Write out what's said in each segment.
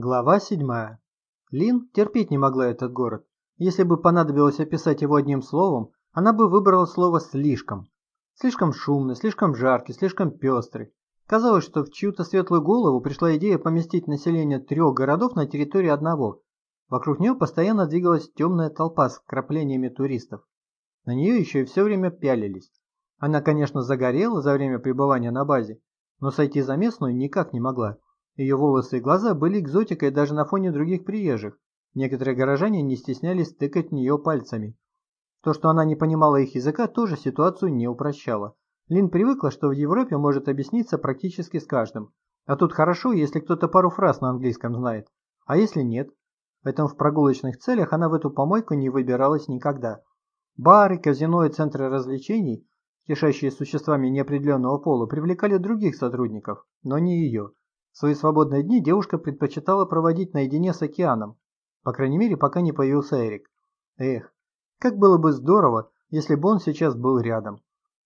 Глава 7. Лин терпеть не могла этот город. Если бы понадобилось описать его одним словом, она бы выбрала слово «слишком». Слишком шумный, слишком жаркий, слишком пестрый. Казалось, что в чью-то светлую голову пришла идея поместить население трех городов на территории одного. Вокруг нее постоянно двигалась темная толпа с краплениями туристов. На нее еще и все время пялились. Она, конечно, загорела за время пребывания на базе, но сойти за местную никак не могла. Ее волосы и глаза были экзотикой даже на фоне других приезжих. Некоторые горожане не стеснялись тыкать в нее пальцами. То, что она не понимала их языка, тоже ситуацию не упрощало. Лин привыкла, что в Европе может объясниться практически с каждым. А тут хорошо, если кто-то пару фраз на английском знает. А если нет? Поэтому в прогулочных целях она в эту помойку не выбиралась никогда. Бары, казино и центры развлечений, кишащие существами неопределенного пола, привлекали других сотрудников, но не ее. Свои свободные дни девушка предпочитала проводить наедине с океаном, по крайней мере, пока не появился Эрик. Эх, как было бы здорово, если бы он сейчас был рядом.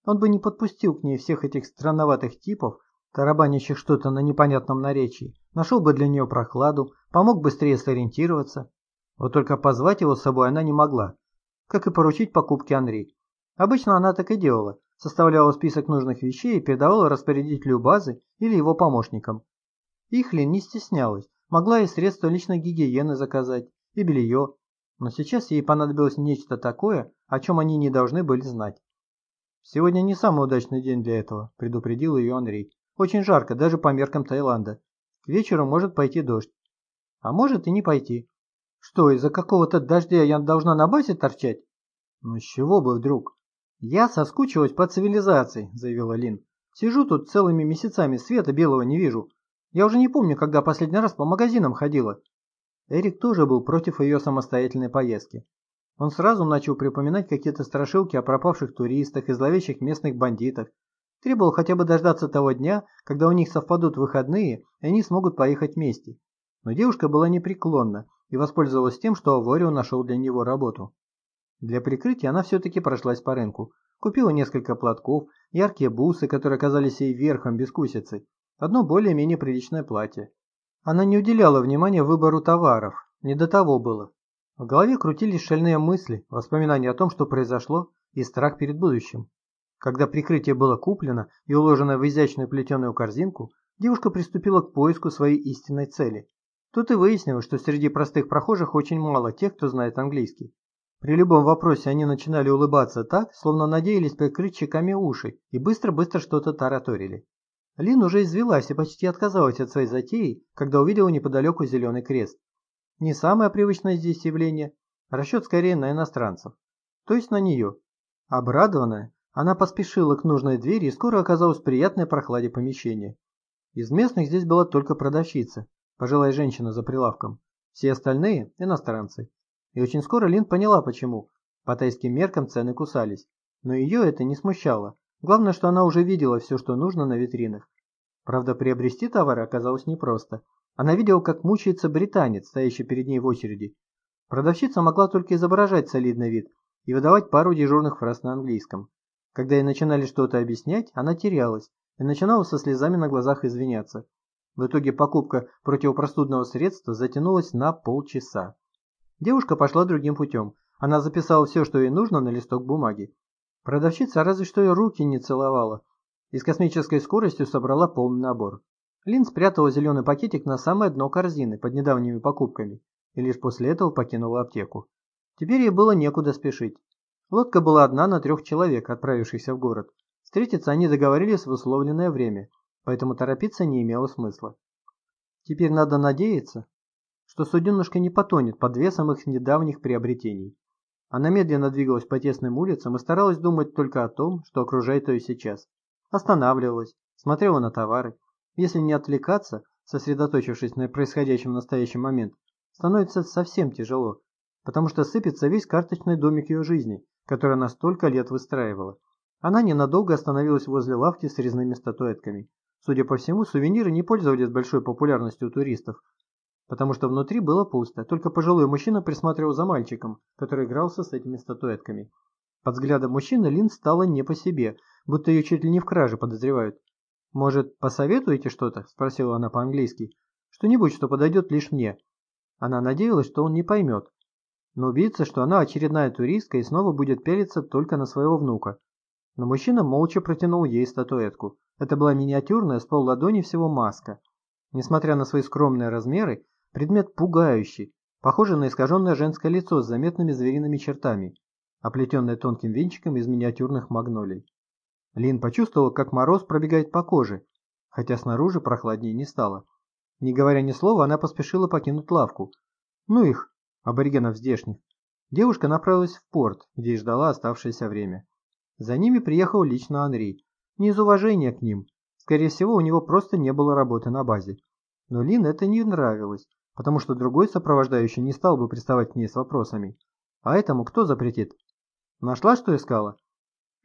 Он бы не подпустил к ней всех этих странноватых типов, тарабанящих что-то на непонятном наречии, нашел бы для нее прохладу, помог быстрее сориентироваться. Вот только позвать его с собой она не могла, как и поручить покупки Анри. Обычно она так и делала, составляла список нужных вещей и передавала распорядителю базы или его помощникам. Ихлин не стеснялась, могла и средства личной гигиены заказать, и белье, но сейчас ей понадобилось нечто такое, о чем они не должны были знать. «Сегодня не самый удачный день для этого», – предупредил ее Андрей. «Очень жарко, даже по меркам Таиланда. К вечеру может пойти дождь. А может и не пойти. Что, из-за какого-то дождя я должна на базе торчать? Ну с чего бы вдруг? Я соскучилась по цивилизации, заявила Лин. Сижу тут целыми месяцами, света белого не вижу. Я уже не помню, когда последний раз по магазинам ходила. Эрик тоже был против ее самостоятельной поездки. Он сразу начал припоминать какие-то страшилки о пропавших туристах и зловещих местных бандитах. Требовал хотя бы дождаться того дня, когда у них совпадут выходные, и они смогут поехать вместе. Но девушка была непреклонна и воспользовалась тем, что Аворио нашел для него работу. Для прикрытия она все-таки прошлась по рынку. Купила несколько платков, яркие бусы, которые оказались ей верхом бескусицы, одно более-менее приличное платье. Она не уделяла внимания выбору товаров, не до того было. В голове крутились шальные мысли, воспоминания о том, что произошло, и страх перед будущим. Когда прикрытие было куплено и уложено в изящную плетеную корзинку, девушка приступила к поиску своей истинной цели. Тут и выяснилось, что среди простых прохожих очень мало тех, кто знает английский. При любом вопросе они начинали улыбаться так, словно надеялись прикрыть чеками уши, и быстро-быстро что-то тараторили. Лин уже извелась и почти отказалась от своей затеи, когда увидела неподалеку зеленый крест. Не самое привычное здесь явление, расчет скорее на иностранцев, то есть на нее. Обрадованная, она поспешила к нужной двери и скоро оказалась в приятной прохладе помещения. Из местных здесь была только продавщица, пожилая женщина за прилавком. Все остальные – иностранцы. И очень скоро Лин поняла почему. По тайским меркам цены кусались. Но ее это не смущало. Главное, что она уже видела все, что нужно на витринах. Правда, приобрести товары оказалось непросто. Она видела, как мучается британец, стоящий перед ней в очереди. Продавщица могла только изображать солидный вид и выдавать пару дежурных фраз на английском. Когда ей начинали что-то объяснять, она терялась и начинала со слезами на глазах извиняться. В итоге покупка противопростудного средства затянулась на полчаса. Девушка пошла другим путем. Она записала все, что ей нужно, на листок бумаги. Продавщица разве что и руки не целовала. И с космической скоростью собрала полный набор. Лин спрятала зеленый пакетик на самое дно корзины под недавними покупками и лишь после этого покинула аптеку. Теперь ей было некуда спешить. Лодка была одна на трех человек, отправившихся в город. Встретиться они договорились в условленное время, поэтому торопиться не имело смысла. Теперь надо надеяться, что суденышка не потонет под весом их недавних приобретений. Она медленно двигалась по тесным улицам и старалась думать только о том, что окружает ее сейчас. Останавливалась, смотрела на товары. Если не отвлекаться, сосредоточившись на происходящем в настоящий момент, становится совсем тяжело, потому что сыпется весь карточный домик ее жизни, который она столько лет выстраивала. Она ненадолго остановилась возле лавки с резными статуэтками. Судя по всему, сувениры не пользовались большой популярностью у туристов, потому что внутри было пусто, только пожилой мужчина присматривал за мальчиком, который игрался с этими статуэтками. Под взглядом мужчины Лин стала не по себе, будто ее чуть ли не в краже подозревают. «Может, посоветуете что-то?» – спросила она по-английски. Что-нибудь, что подойдет лишь мне. Она надеялась, что он не поймет, но убедиться, что она очередная туристка и снова будет пялиться только на своего внука. Но мужчина молча протянул ей статуэтку. Это была миниатюрная с полладони всего маска. Несмотря на свои скромные размеры, предмет пугающий, похожий на искаженное женское лицо с заметными звериными чертами, оплетенное тонким венчиком из миниатюрных магнолий. Лин почувствовал, как мороз пробегает по коже, хотя снаружи прохладнее не стало. Не говоря ни слова, она поспешила покинуть лавку. Ну их, аборигенов здешних. Девушка направилась в порт, где и ждала оставшееся время. За ними приехал лично Анри. Не из уважения к ним. Скорее всего, у него просто не было работы на базе. Но Лин это не нравилось, потому что другой сопровождающий не стал бы приставать к ней с вопросами. А этому кто запретит? Нашла, что искала?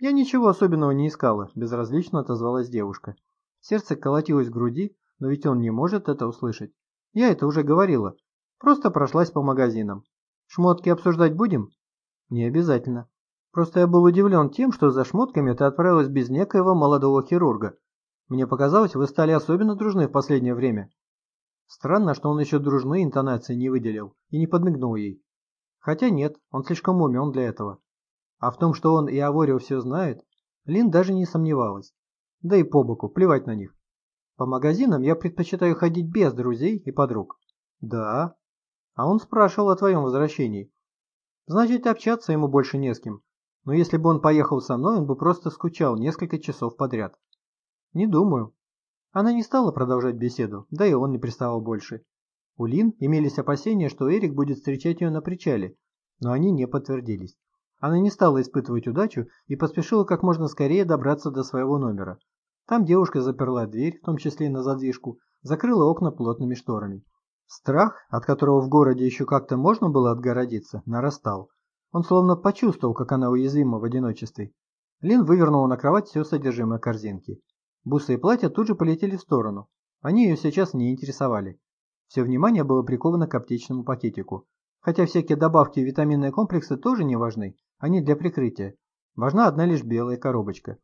Я ничего особенного не искала, безразлично отозвалась девушка. Сердце колотилось в груди, но ведь он не может это услышать. Я это уже говорила. Просто прошлась по магазинам. Шмотки обсуждать будем? Не обязательно. Просто я был удивлен тем, что за шмотками ты отправилась без некоего молодого хирурга. Мне показалось, вы стали особенно дружны в последнее время. Странно, что он еще дружные интонации не выделил и не подмигнул ей. Хотя нет, он слишком умен для этого. А в том, что он и Аворио все знает, Лин даже не сомневалась. Да и по боку, плевать на них. По магазинам я предпочитаю ходить без друзей и подруг. Да. А он спрашивал о твоем возвращении. Значит, общаться ему больше не с кем. Но если бы он поехал со мной, он бы просто скучал несколько часов подряд. Не думаю. Она не стала продолжать беседу, да и он не приставал больше. У Лин имелись опасения, что Эрик будет встречать ее на причале, но они не подтвердились. Она не стала испытывать удачу и поспешила как можно скорее добраться до своего номера. Там девушка заперла дверь, в том числе и на задвижку, закрыла окна плотными шторами. Страх, от которого в городе еще как-то можно было отгородиться, нарастал. Он словно почувствовал, как она уязвима в одиночестве. Лин вывернула на кровать все содержимое корзинки. Бусы и платья тут же полетели в сторону. Они ее сейчас не интересовали. Все внимание было приковано к аптечному пакетику. Хотя всякие добавки и витаминные комплексы тоже не важны, они для прикрытия. Важна одна лишь белая коробочка.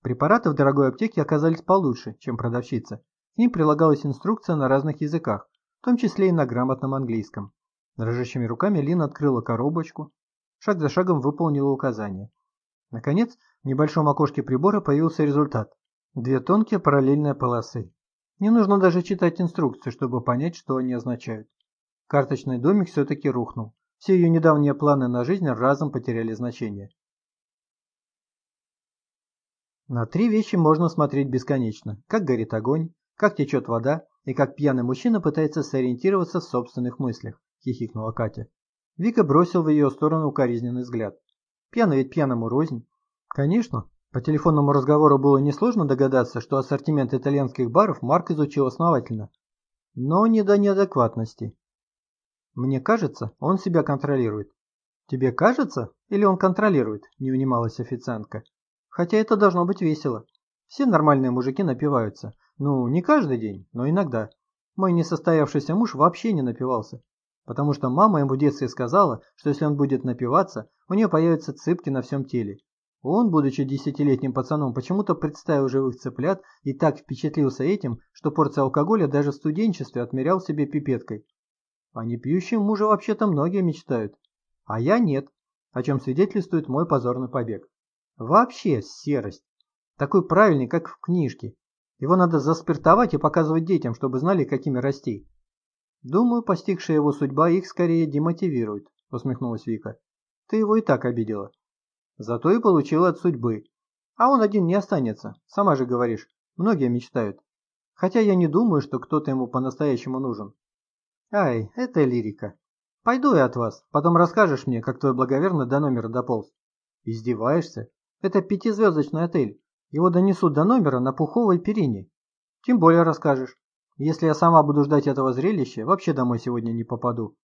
Препараты в дорогой аптеке оказались получше, чем продавщица. К ним прилагалась инструкция на разных языках, в том числе и на грамотном английском. Дрожащими руками Лина открыла коробочку, шаг за шагом выполнила указания. Наконец, в небольшом окошке прибора появился результат. Две тонкие параллельные полосы. Не нужно даже читать инструкцию, чтобы понять, что они означают. Карточный домик все-таки рухнул. Все ее недавние планы на жизнь разом потеряли значение. На три вещи можно смотреть бесконечно. Как горит огонь, как течет вода и как пьяный мужчина пытается сориентироваться в собственных мыслях, хихикнула Катя. Вика бросил в ее сторону укоризненный взгляд. Пьяный ведь пьяному рознь. Конечно, по телефонному разговору было несложно догадаться, что ассортимент итальянских баров Марк изучил основательно. Но не до неадекватности. Мне кажется, он себя контролирует. Тебе кажется или он контролирует? Не унималась официантка. Хотя это должно быть весело. Все нормальные мужики напиваются. Ну, не каждый день, но иногда. Мой несостоявшийся муж вообще не напивался. Потому что мама ему в детстве сказала, что если он будет напиваться, у нее появятся цыпки на всем теле. Он, будучи десятилетним пацаном, почему-то представил живых цыплят и так впечатлился этим, что порция алкоголя даже в студенчестве отмерял себе пипеткой. О непьющем муже вообще-то многие мечтают. А я нет, о чем свидетельствует мой позорный побег. Вообще серость. Такой правильный, как в книжке. Его надо заспиртовать и показывать детям, чтобы знали, какими расти. Думаю, постигшая его судьба их скорее демотивирует, усмехнулась Вика. Ты его и так обидела. Зато и получила от судьбы. А он один не останется, сама же говоришь. Многие мечтают. Хотя я не думаю, что кто-то ему по-настоящему нужен. Ай, это лирика. Пойду я от вас, потом расскажешь мне, как твой благоверный до номера дополз. Издеваешься? Это пятизвездочный отель. Его донесут до номера на пуховой перине. Тем более расскажешь. Если я сама буду ждать этого зрелища, вообще домой сегодня не попаду.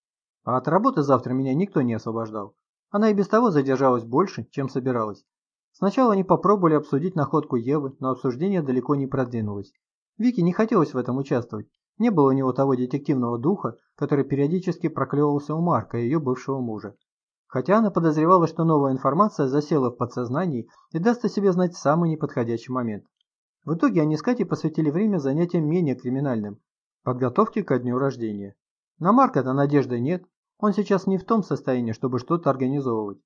А от работы завтра меня никто не освобождал. Она и без того задержалась больше, чем собиралась. Сначала они попробовали обсудить находку Евы, но обсуждение далеко не продвинулось. Вике не хотелось в этом участвовать. Не было у него того детективного духа, который периодически проклевывался у Марка, ее бывшего мужа. Хотя она подозревала, что новая информация засела в подсознании и даст о себе знать в самый неподходящий момент. В итоге они с Катей посвятили время занятиям менее криминальным. подготовки ко дню рождения. На Марка-то надежды нет, он сейчас не в том состоянии, чтобы что-то организовывать.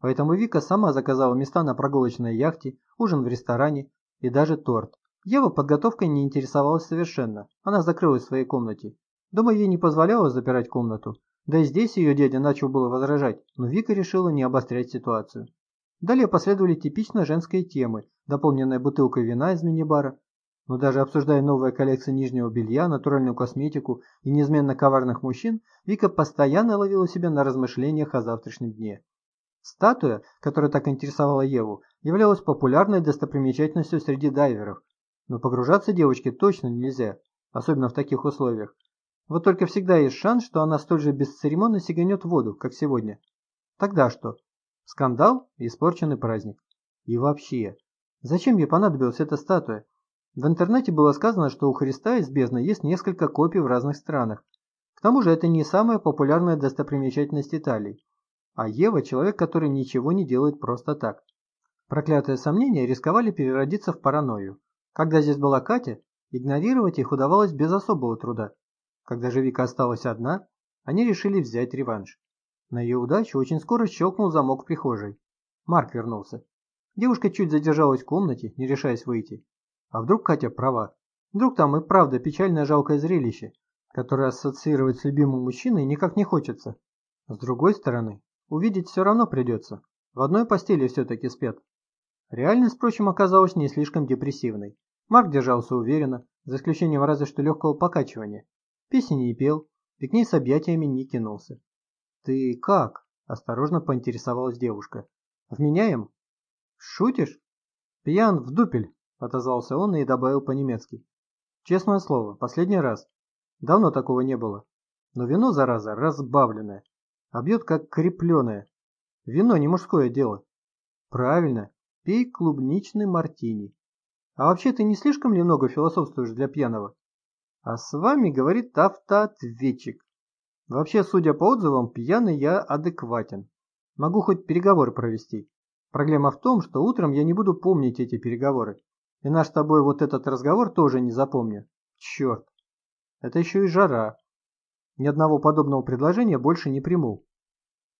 Поэтому Вика сама заказала места на прогулочной яхте, ужин в ресторане и даже торт. Ева подготовкой не интересовалась совершенно, она закрылась в своей комнате. Дома ей не позволяло запирать комнату, да и здесь ее дядя начал было возражать, но Вика решила не обострять ситуацию. Далее последовали типично женские темы, дополненная бутылкой вина из мини-бара. Но даже обсуждая новые коллекции нижнего белья, натуральную косметику и неизменно коварных мужчин, Вика постоянно ловила себя на размышлениях о завтрашнем дне. Статуя, которая так интересовала Еву, являлась популярной достопримечательностью среди дайверов. Но погружаться девочке точно нельзя, особенно в таких условиях. Вот только всегда есть шанс, что она столь же бесцеремонно сиганет в воду, как сегодня. Тогда что? Скандал и испорченный праздник. И вообще, зачем ей понадобилась эта статуя? В интернете было сказано, что у Христа из бездны есть несколько копий в разных странах. К тому же это не самая популярная достопримечательность Италии. А Ева – человек, который ничего не делает просто так. Проклятые сомнения рисковали переродиться в паранойю. Когда здесь была Катя, игнорировать их удавалось без особого труда. Когда же Вика осталась одна, они решили взять реванш. На ее удачу очень скоро щелкнул замок в прихожей. Марк вернулся. Девушка чуть задержалась в комнате, не решаясь выйти. А вдруг Катя права? Вдруг там и правда печальное жалкое зрелище, которое ассоциировать с любимым мужчиной никак не хочется. С другой стороны, увидеть все равно придется. В одной постели все-таки спят. Реальность, впрочем, оказалась не слишком депрессивной. Марк держался уверенно, за исключением разве что легкого покачивания. Песни не пел, и к ней с объятиями не кинулся. «Ты как?» – осторожно поинтересовалась девушка. «Вменяем?» «Шутишь?» «Пьян в дупель», – отозвался он и добавил по-немецки. «Честное слово, последний раз. Давно такого не было. Но вино, зараза, разбавленное. А бьет как крепленое. Вино не мужское дело». «Правильно, пей клубничный мартини. А вообще ты не слишком ли много философствуешь для пьяного?» А с вами говорит автоответчик. Вообще, судя по отзывам, пьяный я адекватен. Могу хоть переговоры провести. Проблема в том, что утром я не буду помнить эти переговоры. И наш с тобой вот этот разговор тоже не запомню. Черт. Это еще и жара. Ни одного подобного предложения больше не приму.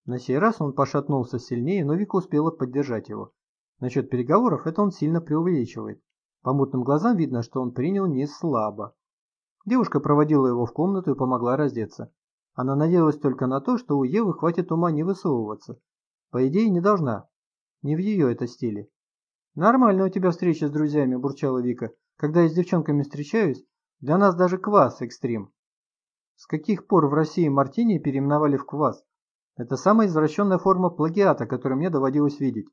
На сей раз он пошатнулся сильнее, но Вика успела поддержать его. Насчет переговоров это он сильно преувеличивает. По мутным глазам видно, что он принял не слабо. Девушка проводила его в комнату и помогла раздеться. Она надеялась только на то, что у Евы хватит ума не высовываться. По идее, не должна. Не в ее это стиле. «Нормально у тебя встреча с друзьями», – бурчала Вика. «Когда я с девчонками встречаюсь, для нас даже квас экстрим». С каких пор в России мартини переименовали в квас? Это самая извращенная форма плагиата, которую мне доводилось видеть.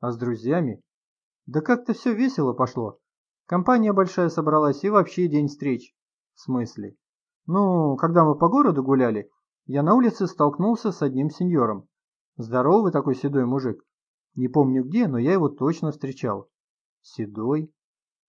А с друзьями? Да как-то все весело пошло. Компания большая собралась и вообще день встреч. В смысле? Ну, когда мы по городу гуляли, я на улице столкнулся с одним сеньором. Здоровый такой седой мужик. Не помню где, но я его точно встречал. Седой?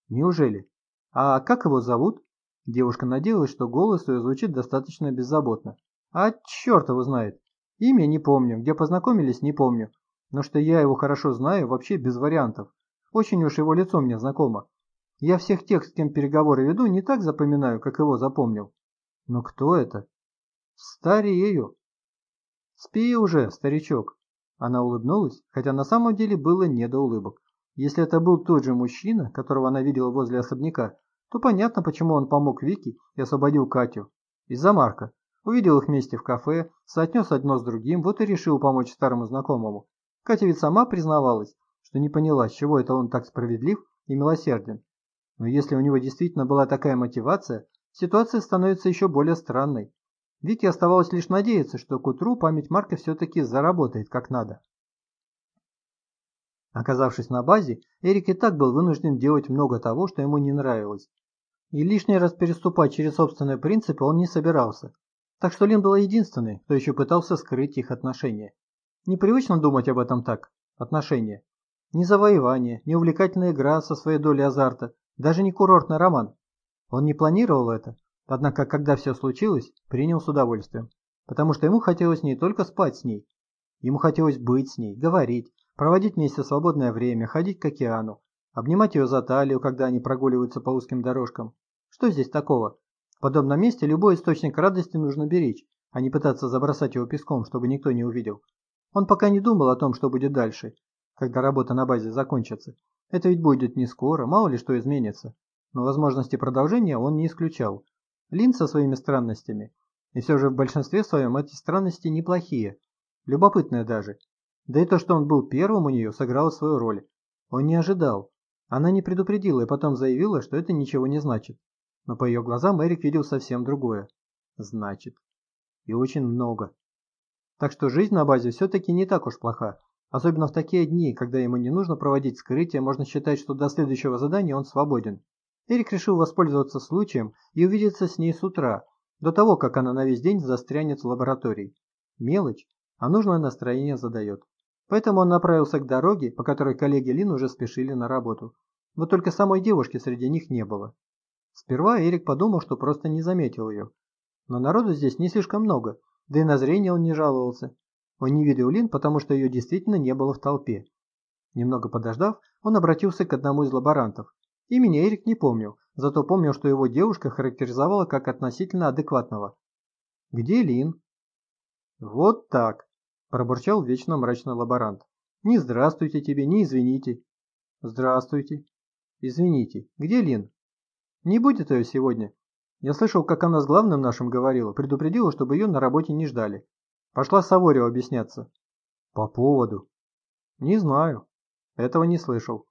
Неужели? А как его зовут? Девушка надеялась, что голос ее звучит достаточно беззаботно. А черт его знает. Имя не помню, где познакомились не помню. Но что я его хорошо знаю, вообще без вариантов. Очень уж его лицо мне знакомо. Я всех тех, с кем переговоры веду, не так запоминаю, как его запомнил. Но кто это? Старею. Спи уже, старичок. Она улыбнулась, хотя на самом деле было не до улыбок. Если это был тот же мужчина, которого она видела возле особняка, то понятно, почему он помог Вике и освободил Катю. Из-за Марка. Увидел их вместе в кафе, соотнес одно с другим, вот и решил помочь старому знакомому. Катя ведь сама признавалась, что не поняла, с чего это он так справедлив и милосерден. Но если у него действительно была такая мотивация, ситуация становится еще более странной. Вике оставалось лишь надеяться, что к утру память Марка все-таки заработает как надо. Оказавшись на базе, Эрик и так был вынужден делать много того, что ему не нравилось. И лишний раз переступать через собственные принципы он не собирался. Так что Лин была единственной, кто еще пытался скрыть их отношения. Непривычно думать об этом так. Отношения. Ни завоевание, ни увлекательная игра со своей долей азарта, даже не курортный роман. Он не планировал это, однако, когда все случилось, принял с удовольствием. Потому что ему хотелось не только спать с ней. Ему хотелось быть с ней, говорить, проводить вместе свободное время, ходить к океану, обнимать ее за талию, когда они прогуливаются по узким дорожкам. Что здесь такого? В подобном месте любой источник радости нужно беречь, а не пытаться забросать его песком, чтобы никто не увидел. Он пока не думал о том, что будет дальше, когда работа на базе закончится. Это ведь будет не скоро, мало ли что изменится. Но возможности продолжения он не исключал. Лин со своими странностями. И все же в большинстве своем эти странности неплохие. Любопытные даже. Да и то, что он был первым у нее, сыграло свою роль. Он не ожидал. Она не предупредила и потом заявила, что это ничего не значит. Но по ее глазам Эрик видел совсем другое. Значит. И очень много. Так что жизнь на базе все-таки не так уж плоха. Особенно в такие дни, когда ему не нужно проводить скрытие, можно считать, что до следующего задания он свободен. Эрик решил воспользоваться случаем и увидеться с ней с утра, до того, как она на весь день застрянет в лаборатории. Мелочь, а нужное настроение задает. Поэтому он направился к дороге, по которой коллеги Лин уже спешили на работу. Вот только самой девушки среди них не было. Сперва Эрик подумал, что просто не заметил ее. Но народу здесь не слишком много, да и на зрение он не жаловался. Он не видел Лин, потому что ее действительно не было в толпе. Немного подождав, он обратился к одному из лаборантов. Имени Эрик не помнил, зато помнил, что его девушка характеризовала как относительно адекватного. «Где Лин?» «Вот так», – пробурчал вечно мрачный лаборант. «Не здравствуйте тебе, не извините». «Здравствуйте». «Извините, где Лин?» «Не будет ее сегодня. Я слышал, как она с главным нашим говорила, предупредила, чтобы ее на работе не ждали. Пошла Саворио объясняться. По поводу? Не знаю. Этого не слышал.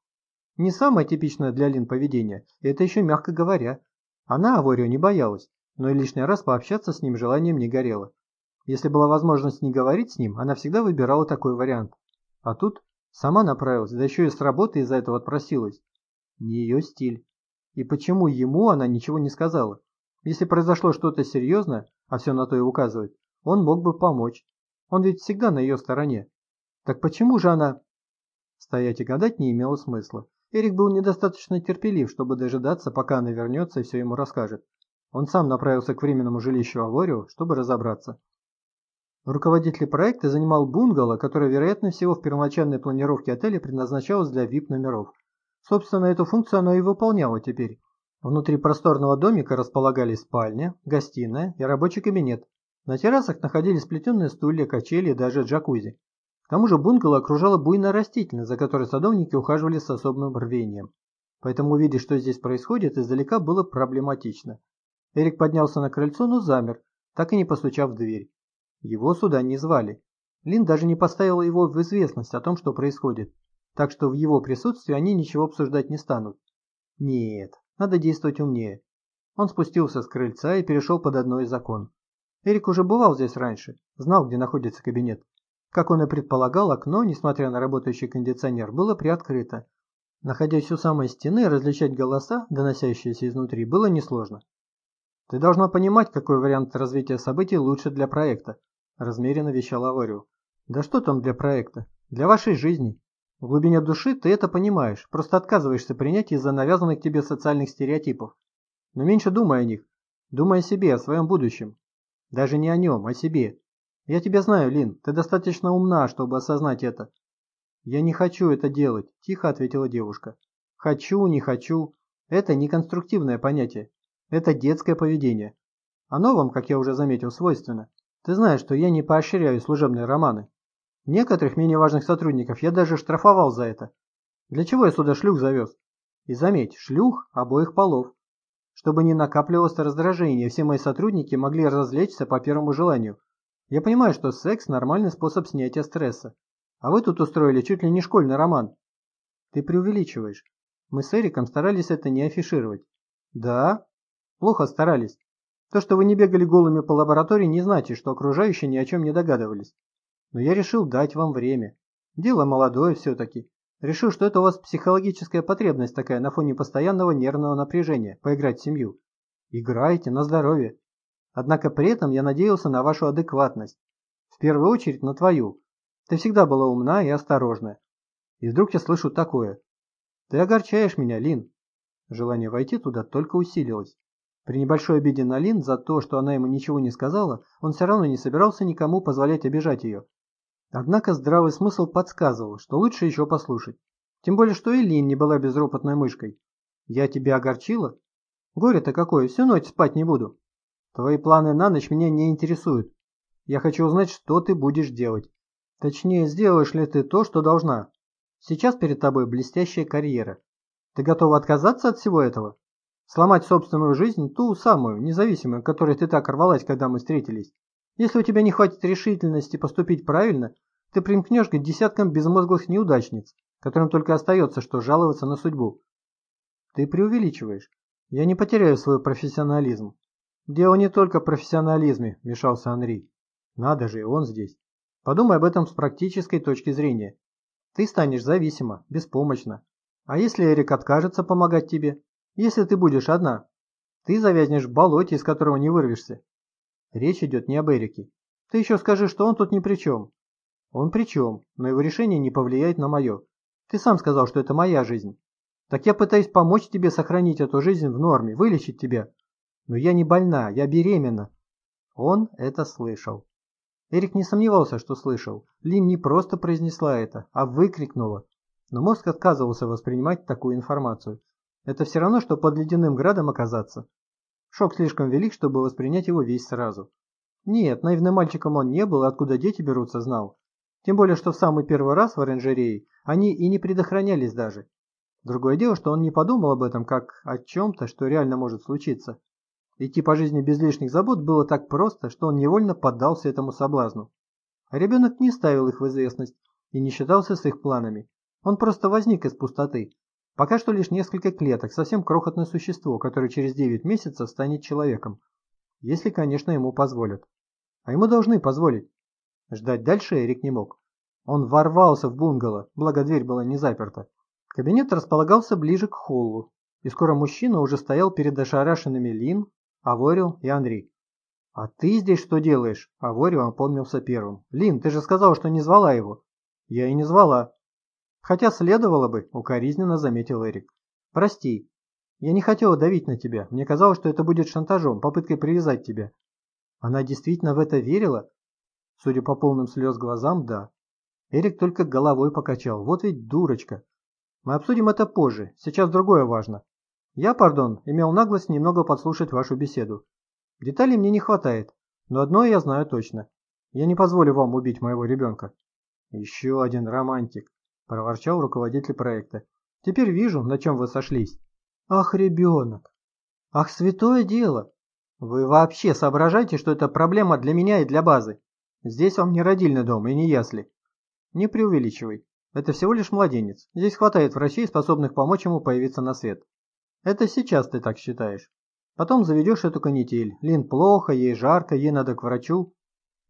Не самое типичное для Лин поведение, это еще мягко говоря. Она Аворио не боялась, но и лишний раз пообщаться с ним желанием не горело. Если была возможность не говорить с ним, она всегда выбирала такой вариант. А тут сама направилась, да еще и с работы из-за этого отпросилась. Не ее стиль. И почему ему она ничего не сказала? Если произошло что-то серьезное, а все на то и указывает, он мог бы помочь. Он ведь всегда на ее стороне. Так почему же она... Стоять и гадать не имело смысла. Эрик был недостаточно терпелив, чтобы дожидаться, пока она вернется и все ему расскажет. Он сам направился к временному жилищу Аворио, чтобы разобраться. Руководитель проекта занимал бунгало, которое, вероятно всего, в первоначальной планировке отеля предназначалось для VIP-номеров. Собственно, эту функцию оно и выполняло теперь. Внутри просторного домика располагались спальня, гостиная и рабочий кабинет, на террасах находились плетеные стулья, качели и даже джакузи. К тому же бунгало окружала буйная растительность, за которой садовники ухаживали с особым рвением. Поэтому увидеть, что здесь происходит, издалека было проблематично. Эрик поднялся на крыльцо, но замер, так и не постучав в дверь. Его сюда не звали. Лин даже не поставила его в известность о том, что происходит, так что в его присутствии они ничего обсуждать не станут. Нет, надо действовать умнее. Он спустился с крыльца и перешел под одной из закон. Эрик уже бывал здесь раньше, знал, где находится кабинет. Как он и предполагал, окно, несмотря на работающий кондиционер, было приоткрыто. Находясь у самой стены, различать голоса, доносящиеся изнутри, было несложно. «Ты должна понимать, какой вариант развития событий лучше для проекта», – размеренно вещал Аворио. «Да что там для проекта? Для вашей жизни. В глубине души ты это понимаешь, просто отказываешься принять из-за навязанных тебе социальных стереотипов. Но меньше думай о них. Думай о себе, о своем будущем. Даже не о нем, о себе. Я тебя знаю, Лин, ты достаточно умна, чтобы осознать это. Я не хочу это делать, тихо ответила девушка. Хочу, не хочу. Это не конструктивное понятие. Это детское поведение. Оно вам, как я уже заметил, свойственно. Ты знаешь, что я не поощряю служебные романы. Некоторых менее важных сотрудников я даже штрафовал за это. Для чего я сюда шлюх завез? И заметь, шлюх обоих полов чтобы не накапливалось раздражение, все мои сотрудники могли развлечься по первому желанию. Я понимаю, что секс – нормальный способ снятия стресса. А вы тут устроили чуть ли не школьный роман. Ты преувеличиваешь. Мы с Эриком старались это не афишировать. Да? Плохо старались. То, что вы не бегали голыми по лаборатории, не значит, что окружающие ни о чем не догадывались. Но я решил дать вам время. Дело молодое все-таки. Решил, что это у вас психологическая потребность такая на фоне постоянного нервного напряжения, поиграть в семью. Играйте на здоровье. Однако при этом я надеялся на вашу адекватность. В первую очередь на твою. Ты всегда была умна и осторожная. И вдруг я слышу такое. Ты огорчаешь меня, Лин. Желание войти туда только усилилось. При небольшой обиде на Лин за то, что она ему ничего не сказала, он все равно не собирался никому позволять обижать ее. Однако здравый смысл подсказывал, что лучше еще послушать. Тем более, что и Лин не была безропотной мышкой. «Я тебя огорчила? Горе-то какое, всю ночь спать не буду». Твои планы на ночь меня не интересуют. Я хочу узнать, что ты будешь делать. Точнее, сделаешь ли ты то, что должна. Сейчас перед тобой блестящая карьера. Ты готова отказаться от всего этого? Сломать собственную жизнь, ту самую, независимую, которой ты так рвалась, когда мы встретились. Если у тебя не хватит решительности поступить правильно, ты примкнешь к десяткам безмозглых неудачниц, которым только остается, что жаловаться на судьбу. Ты преувеличиваешь. Я не потеряю свой профессионализм. Дело не только в профессионализме, вмешался Анри. Надо же, он здесь. Подумай об этом с практической точки зрения. Ты станешь зависима, беспомощна. А если Эрик откажется помогать тебе? Если ты будешь одна? Ты завязнешь в болоте, из которого не вырвешься. Речь идет не об Эрике. Ты еще скажи, что он тут ни при чем. Он при чем, но его решение не повлияет на мое. Ты сам сказал, что это моя жизнь. Так я пытаюсь помочь тебе сохранить эту жизнь в норме, вылечить тебя. Но я не больна, я беременна. Он это слышал. Эрик не сомневался, что слышал. Лин не просто произнесла это, а выкрикнула. Но мозг отказывался воспринимать такую информацию. Это все равно, что под ледяным градом оказаться. Шок слишком велик, чтобы воспринять его весь сразу. Нет, наивным мальчиком он не был, откуда дети берутся, знал. Тем более, что в самый первый раз в оранжерее они и не предохранялись даже. Другое дело, что он не подумал об этом как о чем-то, что реально может случиться. Идти по жизни без лишних забот было так просто, что он невольно поддался этому соблазну. А ребенок не ставил их в известность и не считался с их планами. Он просто возник из пустоты. Пока что лишь несколько клеток, совсем крохотное существо, которое через 9 месяцев станет человеком. Если, конечно, ему позволят. А ему должны позволить. Ждать дальше Эрик не мог. Он ворвался в бунгало, благо дверь была не заперта. Кабинет располагался ближе к холлу, и скоро мужчина уже стоял перед ошарашенными Лин, Аворил и Андрей. «А ты здесь что делаешь?» Аворил опомнился первым. «Лин, ты же сказал, что не звала его». «Я и не звала». «Хотя следовало бы», — укоризненно заметил Эрик. «Прости. Я не хотела давить на тебя. Мне казалось, что это будет шантажом, попыткой привязать тебя». Она действительно в это верила? Судя по полным слез глазам, да. Эрик только головой покачал. Вот ведь дурочка. Мы обсудим это позже. Сейчас другое важно. Я, пардон, имел наглость немного подслушать вашу беседу. Деталей мне не хватает, но одно я знаю точно. Я не позволю вам убить моего ребенка. Еще один романтик, проворчал руководитель проекта. Теперь вижу, на чем вы сошлись. Ах, ребенок! Ах, святое дело! Вы вообще соображаете, что это проблема для меня и для базы? Здесь вам не родильный дом и не ясли. Не преувеличивай. Это всего лишь младенец. Здесь хватает врачей, способных помочь ему появиться на свет. Это сейчас ты так считаешь. Потом заведешь эту канитель. Лин плохо, ей жарко, ей надо к врачу.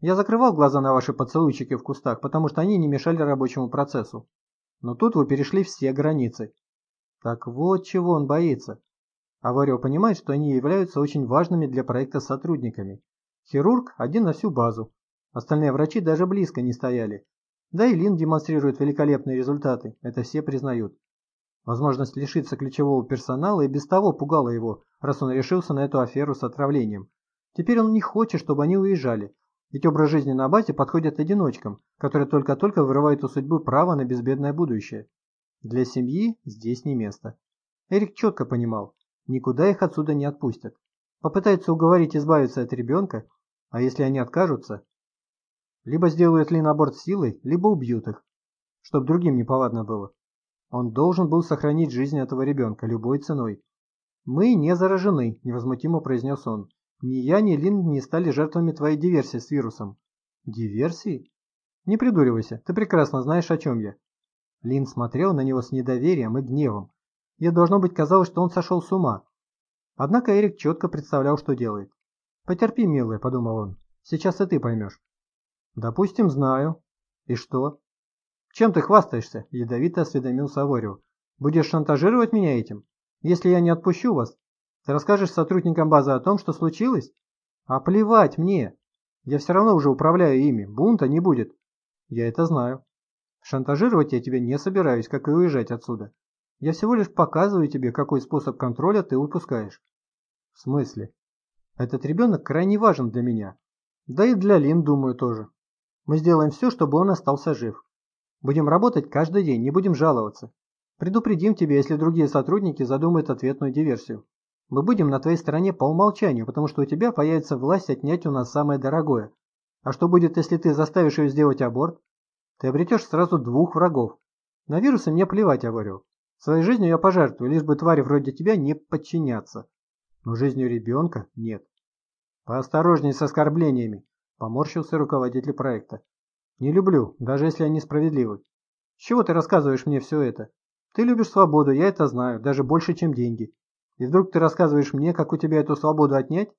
Я закрывал глаза на ваши поцелуйчики в кустах, потому что они не мешали рабочему процессу. Но тут вы перешли все границы. Так вот чего он боится. Аварио понимает, что они являются очень важными для проекта сотрудниками. Хирург один на всю базу. Остальные врачи даже близко не стояли. Да и Лин демонстрирует великолепные результаты, это все признают. Возможность лишиться ключевого персонала и без того пугала его, раз он решился на эту аферу с отравлением. Теперь он не хочет, чтобы они уезжали, ведь образ жизни на базе подходит одиночкам, которые только-только вырывают у судьбы право на безбедное будущее. Для семьи здесь не место. Эрик четко понимал, никуда их отсюда не отпустят. Попытаются уговорить избавиться от ребенка, а если они откажутся, либо сделают Лин аборт силой, либо убьют их, чтобы другим неповадно было. Он должен был сохранить жизнь этого ребенка любой ценой. «Мы не заражены», – невозмутимо произнес он. «Ни я, ни Лин не стали жертвами твоей диверсии с вирусом». «Диверсии?» «Не придуривайся, ты прекрасно знаешь, о чем я». Лин смотрел на него с недоверием и гневом. Ей должно быть казалось, что он сошел с ума. Однако Эрик четко представлял, что делает. «Потерпи, милая», – подумал он. «Сейчас и ты поймешь». «Допустим, знаю. И что?» «Чем ты хвастаешься?» – ядовито осведомился Аворио. «Будешь шантажировать меня этим? Если я не отпущу вас, ты расскажешь сотрудникам базы о том, что случилось? А плевать мне! Я все равно уже управляю ими, бунта не будет. Я это знаю. Шантажировать я тебя не собираюсь, как и уезжать отсюда. Я всего лишь показываю тебе, какой способ контроля ты выпускаешь. В смысле? Этот ребенок крайне важен для меня. Да и для Лин, думаю, тоже. Мы сделаем все, чтобы он остался жив. Будем работать каждый день, не будем жаловаться. Предупредим тебя, если другие сотрудники задумают ответную диверсию. Мы будем на твоей стороне по умолчанию, потому что у тебя появится власть отнять у нас самое дорогое. А что будет, если ты заставишь ее сделать аборт? Ты обретешь сразу двух врагов. На вирусы мне плевать, говорю. Своей жизнью я пожертвую, лишь бы твари вроде тебя не подчиняться. Но жизнью ребенка нет. Поосторожней с оскорблениями, поморщился руководитель проекта. Не люблю, даже если они справедливы. С чего ты рассказываешь мне все это? Ты любишь свободу, я это знаю, даже больше, чем деньги. И вдруг ты рассказываешь мне, как у тебя эту свободу отнять?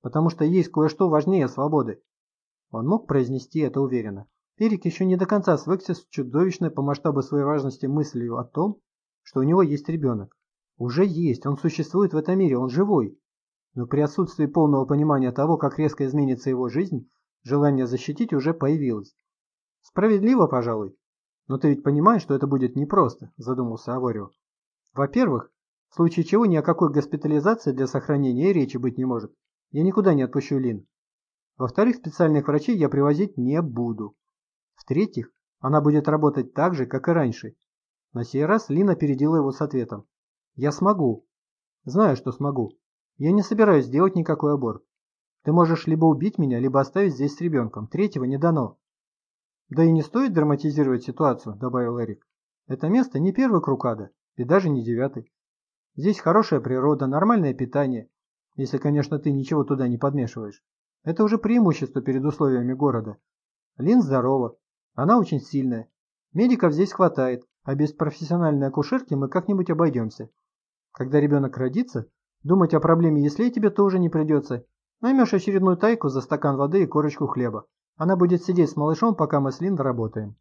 Потому что есть кое-что важнее свободы. Он мог произнести это уверенно. Эрик еще не до конца свыкся с чудовищной по масштабу своей важности мыслью о том, что у него есть ребенок. Уже есть, он существует в этом мире, он живой. Но при отсутствии полного понимания того, как резко изменится его жизнь, желание защитить уже появилось. Справедливо, пожалуй. Но ты ведь понимаешь, что это будет непросто, задумался Аворио. Во-первых, в случае чего ни о какой госпитализации для сохранения и речи быть не может. Я никуда не отпущу Лин. Во-вторых, специальных врачей я привозить не буду. В-третьих, она будет работать так же, как и раньше. На сей раз Лин опередила его с ответом. Я смогу. Знаю, что смогу. Я не собираюсь делать никакой аборт. Ты можешь либо убить меня, либо оставить здесь с ребенком. Третьего не дано. Да и не стоит драматизировать ситуацию, добавил Эрик. Это место не первый круг ада, и даже не девятый. Здесь хорошая природа, нормальное питание, если, конечно, ты ничего туда не подмешиваешь. Это уже преимущество перед условиями города. Лин здорова, она очень сильная. Медиков здесь хватает, а без профессиональной акушерки мы как-нибудь обойдемся. Когда ребенок родится, думать о проблеме яслей тебе тоже не придется. Наймешь очередную тайку за стакан воды и корочку хлеба. Она будет сидеть с малышом, пока мы с Лин работаем.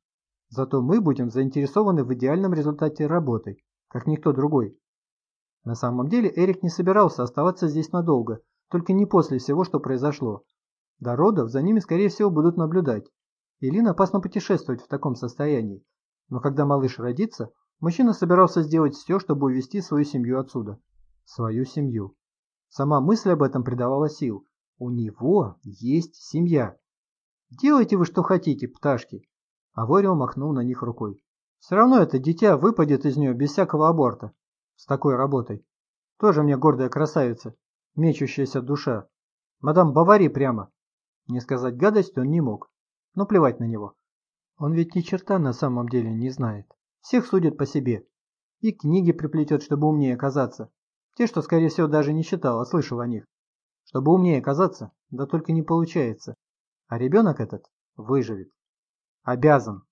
Зато мы будем заинтересованы в идеальном результате работы, как никто другой. На самом деле Эрик не собирался оставаться здесь надолго, только не после всего, что произошло. До родов за ними, скорее всего, будут наблюдать. Илин опасно путешествовать в таком состоянии. Но когда малыш родится, мужчина собирался сделать все, чтобы увести свою семью отсюда. Свою семью. Сама мысль об этом придавала сил. У него есть семья. Делайте вы что хотите, пташки. Аворио махнул на них рукой. Все равно это дитя выпадет из нее без всякого аборта с такой работой. Тоже мне гордая красавица, мечущаяся душа. Мадам Бавари прямо. Не сказать гадость он не мог, но плевать на него. Он ведь ни черта на самом деле не знает. Всех судит по себе. И книги приплетет, чтобы умнее казаться. Те, что, скорее всего, даже не читал, а слышал о них. Чтобы умнее казаться, да только не получается. А ребенок этот выживет. Обязан.